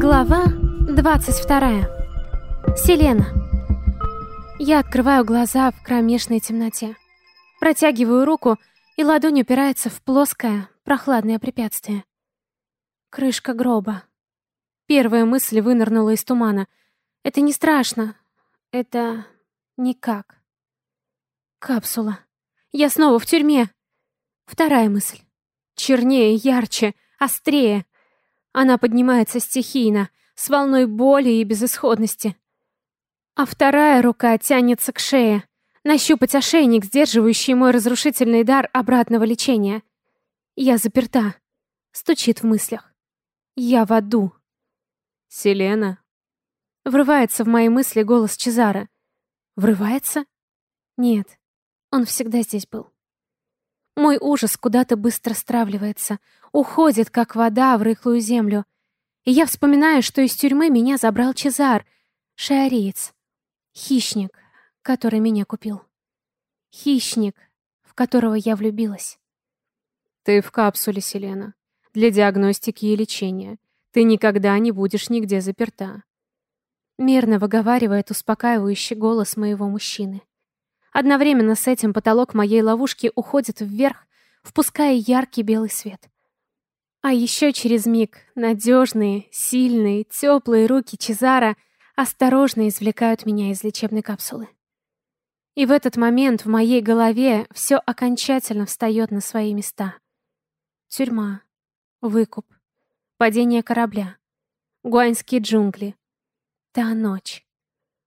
Глава 22. Селена. Я открываю глаза в кромешной темноте. Протягиваю руку, и ладонь упирается в плоское, прохладное препятствие. Крышка гроба. Первая мысль вынырнула из тумана. Это не страшно. Это никак. Капсула. Я снова в тюрьме. Вторая мысль. Чернее, ярче, острее. Она поднимается стихийно, с волной боли и безысходности. А вторая рука тянется к шее, нащупать ошейник, сдерживающий мой разрушительный дар обратного лечения. Я заперта. Стучит в мыслях. Я в аду. «Селена?» Врывается в мои мысли голос Чезара. Врывается? Нет, он всегда здесь был. Мой ужас куда-то быстро стравливается, уходит, как вода в рыхлую землю. И я вспоминаю, что из тюрьмы меня забрал Чезар, шиариец, хищник, который меня купил. Хищник, в которого я влюбилась. Ты в капсуле, Селена, для диагностики и лечения. Ты никогда не будешь нигде заперта. Мерно выговаривает успокаивающий голос моего мужчины. Одновременно с этим потолок моей ловушки уходит вверх, впуская яркий белый свет. А еще через миг надежные, сильные, теплые руки Чезара осторожно извлекают меня из лечебной капсулы. И в этот момент в моей голове все окончательно встает на свои места. Тюрьма, выкуп, падение корабля, гуаньские джунгли, та ночь,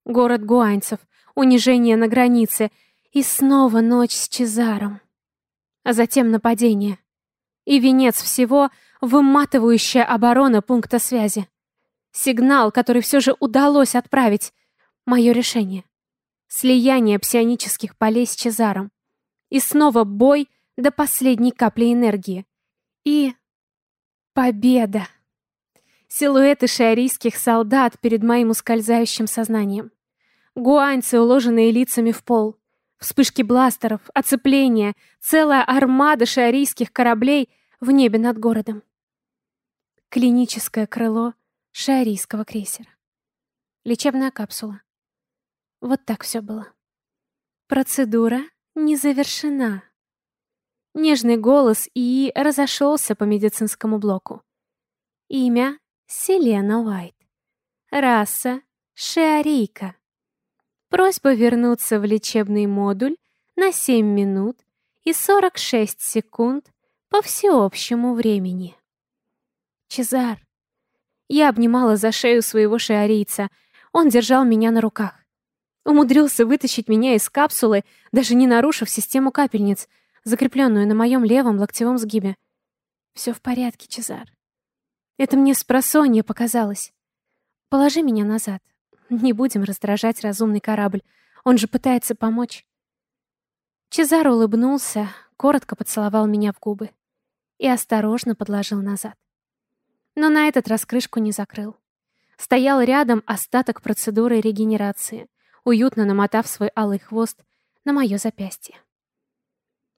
город гуаньцев, унижение на границе и снова ночь с Чезаром. А затем нападение. И венец всего — выматывающая оборона пункта связи. Сигнал, который все же удалось отправить. Мое решение. Слияние псионических полей с Чезаром. И снова бой до последней капли энергии. И... победа. Силуэты шиарийских солдат перед моим ускользающим сознанием. Гуаньцы, уложенные лицами в пол. Вспышки бластеров, оцепление, целая армада шиарийских кораблей в небе над городом. Клиническое крыло шиарийского крейсера. Лечебная капсула. Вот так все было. Процедура не завершена. Нежный голос и разошелся по медицинскому блоку. Имя — Селена Уайт. Раса — шиарийка. Просьба вернуться в лечебный модуль на 7 минут и 46 секунд по всеобщему времени. Чезар. Я обнимала за шею своего шиарийца. Он держал меня на руках. Умудрился вытащить меня из капсулы, даже не нарушив систему капельниц, закрепленную на моем левом локтевом сгибе. Все в порядке, Чезар. Это мне с показалось. Положи меня назад. Не будем раздражать разумный корабль. Он же пытается помочь. Чезар улыбнулся, коротко поцеловал меня в губы и осторожно подложил назад. Но на этот раз крышку не закрыл. Стоял рядом остаток процедуры регенерации, уютно намотав свой алый хвост на мое запястье.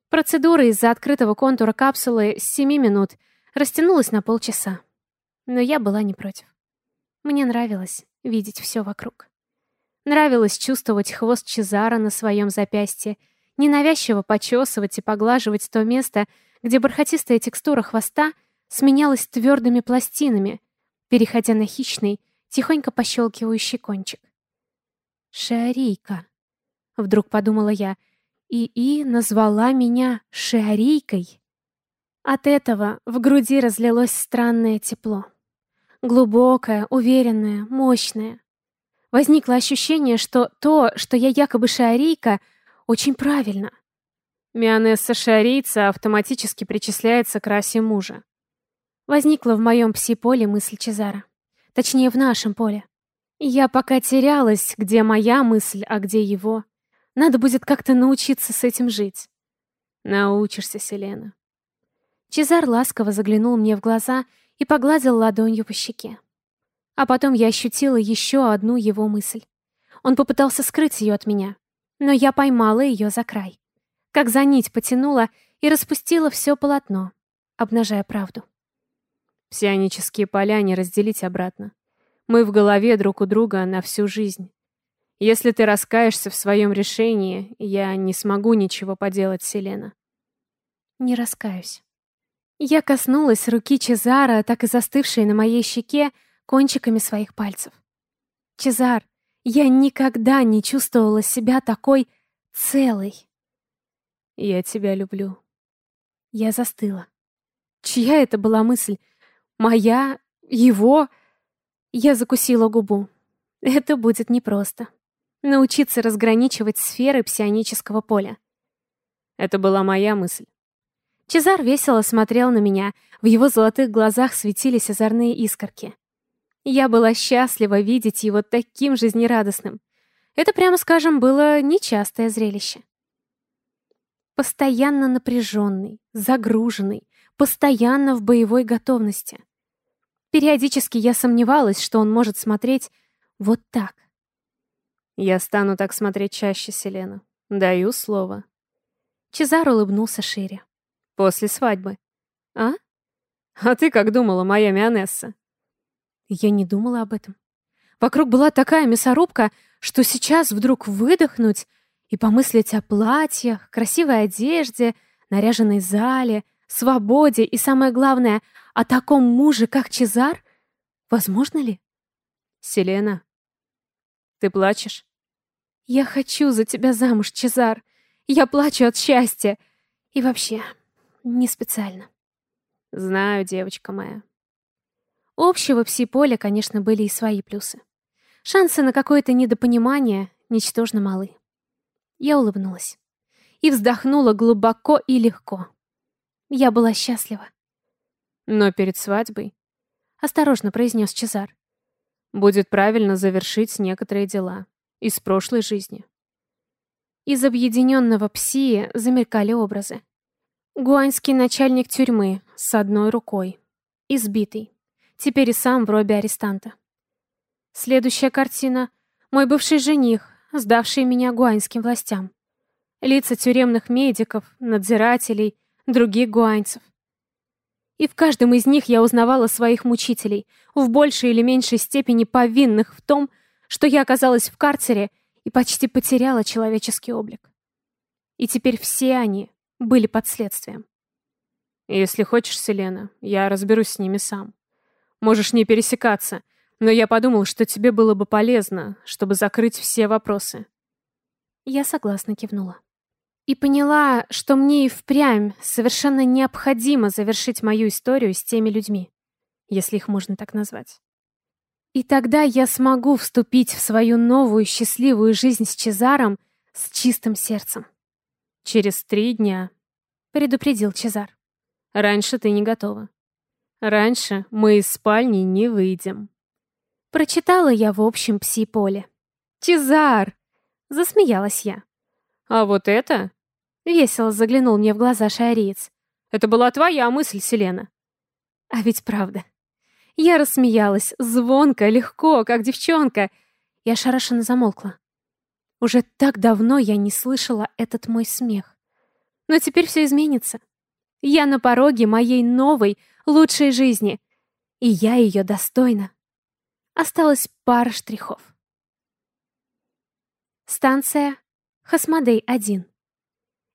Процедура из-за открытого контура капсулы с 7 минут растянулась на полчаса. Но я была не против. Мне нравилось видеть все вокруг. Нравилось чувствовать хвост Чезара на своем запястье, ненавязчиво почесывать и поглаживать то место, где бархатистая текстура хвоста сменялась твердыми пластинами, переходя на хищный, тихонько пощелкивающий кончик. «Шиарийка», — вдруг подумала я, и И назвала меня Шиарийкой. От этого в груди разлилось странное тепло. Глубокое, уверенное, мощное. Возникло ощущение, что то, что я якобы шиарийка, очень правильно. Мионесса шиарийца автоматически причисляется к расе мужа. Возникла в моем пси-поле мысль Чезара. Точнее, в нашем поле. Я пока терялась, где моя мысль, а где его. Надо будет как-то научиться с этим жить. Научишься, Селена. Чезар ласково заглянул мне в глаза и погладил ладонью по щеке. А потом я ощутила еще одну его мысль. Он попытался скрыть ее от меня, но я поймала ее за край. Как за нить потянула и распустила все полотно, обнажая правду. Псионические поля не разделить обратно. Мы в голове друг у друга на всю жизнь. Если ты раскаешься в своем решении, я не смогу ничего поделать, Селена. Не раскаюсь. Я коснулась руки Чезара, так и застывшей на моей щеке, кончиками своих пальцев. Чезар, я никогда не чувствовала себя такой целой. Я тебя люблю. Я застыла. Чья это была мысль? Моя? Его? Я закусила губу. Это будет непросто. Научиться разграничивать сферы псионического поля. Это была моя мысль. Чезар весело смотрел на меня, в его золотых глазах светились озорные искорки. Я была счастлива видеть его таким жизнерадостным. Это, прямо скажем, было нечастое зрелище. Постоянно напряженный, загруженный, постоянно в боевой готовности. Периодически я сомневалась, что он может смотреть вот так. Я стану так смотреть чаще, Селена. Даю слово. Чезар улыбнулся шире. После свадьбы. А? А ты как думала, моя Мионесса? Я не думала об этом. Вокруг была такая мясорубка, что сейчас вдруг выдохнуть и помыслить о платьях, красивой одежде, наряженной зале, свободе и, самое главное, о таком муже, как Чезар, возможно ли? Селена, ты плачешь? Я хочу за тебя замуж, Чезар. Я плачу от счастья. И вообще, не специально. Знаю, девочка моя. Общего пси-поля, конечно, были и свои плюсы. Шансы на какое-то недопонимание ничтожно малы. Я улыбнулась. И вздохнула глубоко и легко. Я была счастлива. Но перед свадьбой, осторожно произнес Чезар, будет правильно завершить некоторые дела из прошлой жизни. Из объединенного псии замелькали образы. Гуаньский начальник тюрьмы с одной рукой. Избитый. Теперь и сам в робе арестанта. Следующая картина — мой бывший жених, сдавший меня гуаньским властям. Лица тюремных медиков, надзирателей, других гуаньцев. И в каждом из них я узнавала своих мучителей, в большей или меньшей степени повинных в том, что я оказалась в карцере и почти потеряла человеческий облик. И теперь все они были под следствием. Если хочешь, Селена, я разберусь с ними сам. Можешь не пересекаться, но я подумал, что тебе было бы полезно, чтобы закрыть все вопросы. Я согласно кивнула. И поняла, что мне и впрямь совершенно необходимо завершить мою историю с теми людьми, если их можно так назвать. И тогда я смогу вступить в свою новую счастливую жизнь с Чезаром с чистым сердцем. Через три дня, предупредил Чезар. Раньше ты не готова. Раньше мы из спальни не выйдем. Прочитала я в общем пси-поле. «Чезар!» — засмеялась я. «А вот это?» — весело заглянул мне в глаза шариец. «Это была твоя мысль, Селена». А ведь правда. Я рассмеялась, звонко, легко, как девчонка, и ошарашенно замолкла. Уже так давно я не слышала этот мой смех. Но теперь все изменится. Я на пороге моей новой, лучшей жизни, и я ее достойна. Осталось пара штрихов. Станция Хасмадей-1.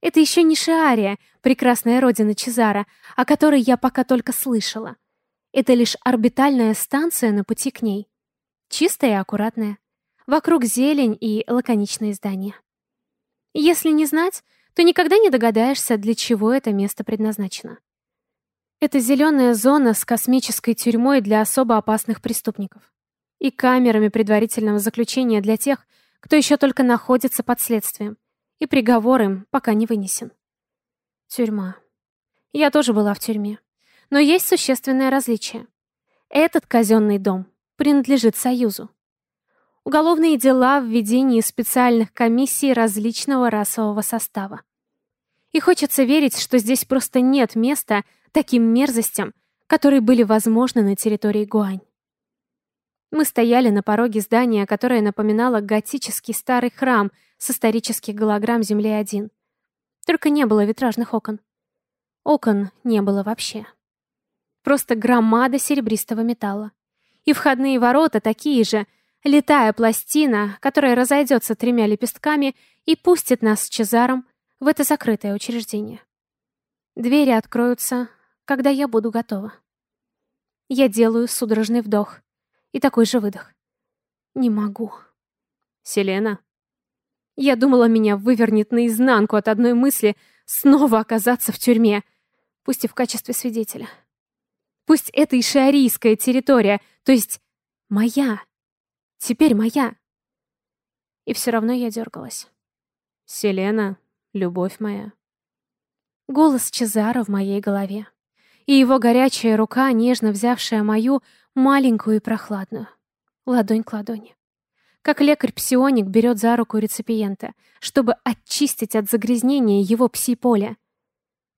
Это еще не Шиария, прекрасная родина Чезара, о которой я пока только слышала. Это лишь орбитальная станция на пути к ней. Чистая и аккуратная. Вокруг зелень и лаконичные здания. Если не знать, то никогда не догадаешься, для чего это место предназначено. Это зеленая зона с космической тюрьмой для особо опасных преступников и камерами предварительного заключения для тех, кто еще только находится под следствием, и приговор им пока не вынесен. Тюрьма. Я тоже была в тюрьме. Но есть существенное различие. Этот казенный дом принадлежит Союзу. Уголовные дела в ведении специальных комиссий различного расового состава. И хочется верить, что здесь просто нет места таким мерзостям, которые были возможны на территории Гуань. Мы стояли на пороге здания, которое напоминало готический старый храм с исторических голограмм Земли-1. Только не было витражных окон. Окон не было вообще. Просто громада серебристого металла. И входные ворота такие же, летая пластина, которая разойдется тремя лепестками и пустит нас с Чезаром в это закрытое учреждение. Двери откроются, когда я буду готова. Я делаю судорожный вдох и такой же выдох. Не могу. Селена. Я думала, меня вывернет наизнанку от одной мысли снова оказаться в тюрьме, пусть и в качестве свидетеля. Пусть это и шиарийская территория, то есть моя. Теперь моя. И все равно я дергалась. Селена, любовь моя. Голос Чезара в моей голове. И его горячая рука, нежно взявшая мою, маленькую и прохладную. Ладонь к ладони. Как лекарь-псионик берет за руку реципиента, чтобы очистить от загрязнения его пси-поля.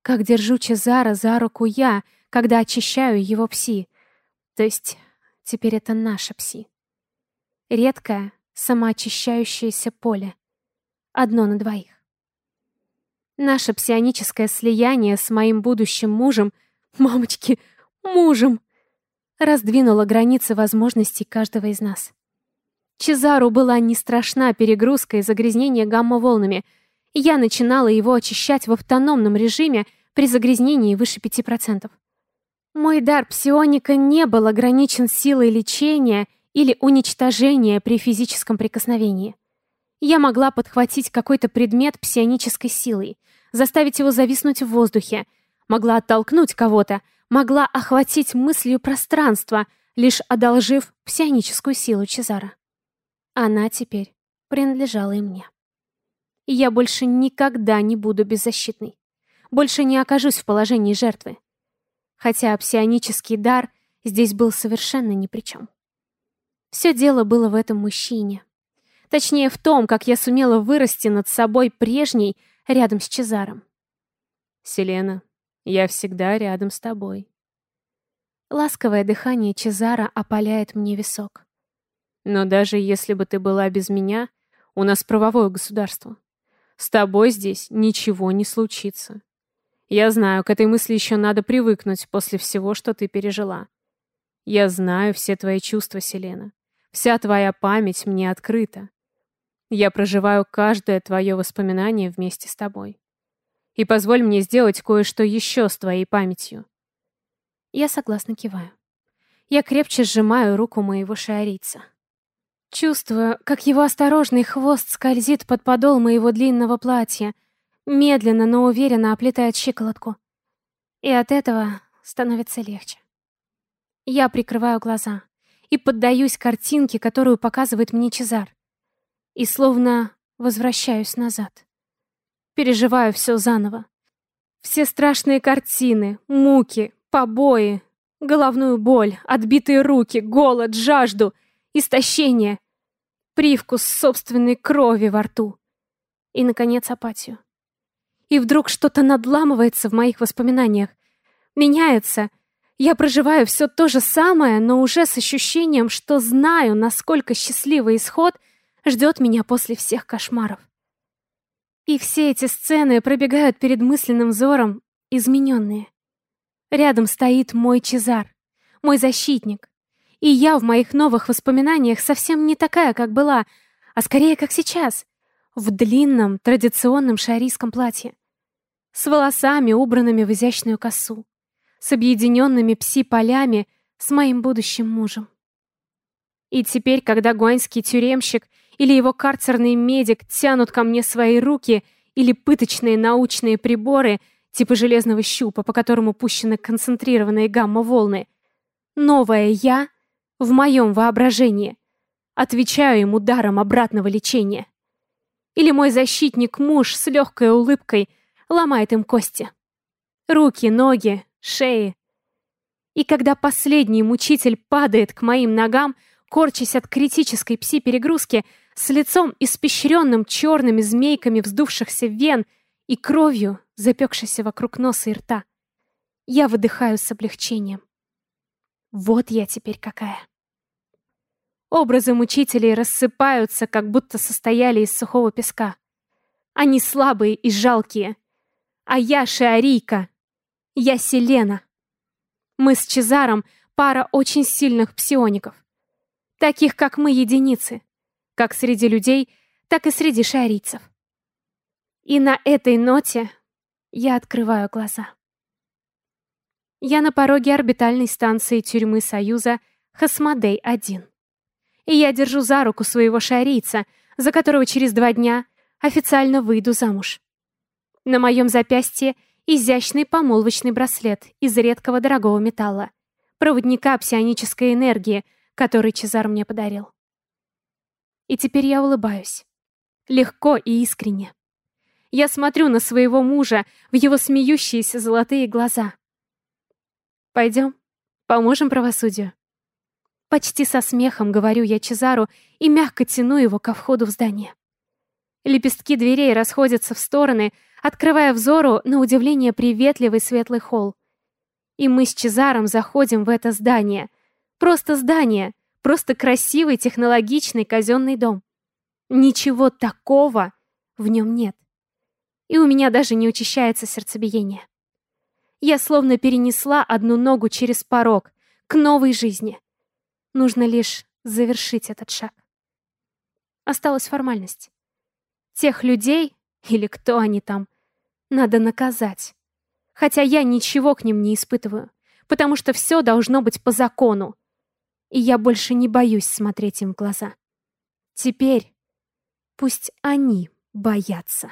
Как держу Чезара за руку я, когда очищаю его пси. То есть теперь это наша пси. Редкое, самоочищающееся поле. Одно на двоих. Наше псионическое слияние с моим будущим мужем, мамочки, мужем, раздвинуло границы возможностей каждого из нас. Чезару была не страшна перегрузка и загрязнение гамма-волнами. Я начинала его очищать в автономном режиме при загрязнении выше 5%. Мой дар псионика не был ограничен силой лечения или уничтожения при физическом прикосновении. Я могла подхватить какой-то предмет псионической силой, заставить его зависнуть в воздухе, могла оттолкнуть кого-то, могла охватить мыслью пространство, лишь одолжив псионическую силу Чезара. Она теперь принадлежала и мне. И я больше никогда не буду беззащитной. Больше не окажусь в положении жертвы. Хотя псионический дар здесь был совершенно ни при чем. Все дело было в этом мужчине. Точнее, в том, как я сумела вырасти над собой прежней рядом с Чезаром. «Селена, я всегда рядом с тобой». Ласковое дыхание Чезара опаляет мне висок. Но даже если бы ты была без меня, у нас правовое государство. С тобой здесь ничего не случится. Я знаю, к этой мысли еще надо привыкнуть после всего, что ты пережила. Я знаю все твои чувства, Селена. Вся твоя память мне открыта. Я проживаю каждое твое воспоминание вместе с тобой. И позволь мне сделать кое-что еще с твоей памятью. Я согласно киваю. Я крепче сжимаю руку моего шиарийца. Чувствую, как его осторожный хвост скользит под подол моего длинного платья, медленно, но уверенно оплетает щиколотку. И от этого становится легче. Я прикрываю глаза и поддаюсь картинке, которую показывает мне Чезар. И словно возвращаюсь назад. Переживаю все заново. Все страшные картины, муки, побои, головную боль, отбитые руки, голод, жажду, истощение привкус собственной крови во рту и, наконец, апатию. И вдруг что-то надламывается в моих воспоминаниях, меняется. Я проживаю все то же самое, но уже с ощущением, что знаю, насколько счастливый исход ждет меня после всех кошмаров. И все эти сцены пробегают перед мысленным взором, измененные. Рядом стоит мой Чезар, мой защитник, и я в моих новых воспоминаниях совсем не такая, как была, а скорее, как сейчас, в длинном традиционном шарийском платье, с волосами, убранными в изящную косу, с объединенными пси-полями с моим будущим мужем. И теперь, когда гуаньский тюремщик или его карцерный медик тянут ко мне свои руки или пыточные научные приборы типа железного щупа, по которому пущены концентрированные гамма-волны, новая я в моем воображении. Отвечаю ему даром обратного лечения. Или мой защитник-муж с легкой улыбкой ломает им кости. Руки, ноги, шеи. И когда последний мучитель падает к моим ногам, корчась от критической пси-перегрузки, с лицом испещренным черными змейками вздувшихся вен и кровью, запекшейся вокруг носа и рта, я выдыхаю с облегчением. Вот я теперь какая. Образы мучителей рассыпаются, как будто состояли из сухого песка. Они слабые и жалкие. А я Шиарийка. Я Селена. Мы с Чезаром пара очень сильных псиоников. Таких, как мы, единицы. Как среди людей, так и среди шарийцев. И на этой ноте я открываю глаза. Я на пороге орбитальной станции тюрьмы Союза Хасмадей-1. И я держу за руку своего шарийца, за которого через два дня официально выйду замуж. На моем запястье изящный помолвочный браслет из редкого дорогого металла, проводника псионической энергии, который Чезар мне подарил. И теперь я улыбаюсь. Легко и искренне. Я смотрю на своего мужа в его смеющиеся золотые глаза. Пойдем, поможем правосудию. Почти со смехом говорю я Чезару и мягко тяну его ко входу в здание. Лепестки дверей расходятся в стороны, открывая взору на удивление приветливый светлый холл. И мы с Чезаром заходим в это здание. Просто здание, просто красивый технологичный казенный дом. Ничего такого в нем нет. И у меня даже не учащается сердцебиение. Я словно перенесла одну ногу через порог к новой жизни. Нужно лишь завершить этот шаг. Осталась формальность. Тех людей, или кто они там, надо наказать. Хотя я ничего к ним не испытываю, потому что все должно быть по закону. И я больше не боюсь смотреть им в глаза. Теперь пусть они боятся.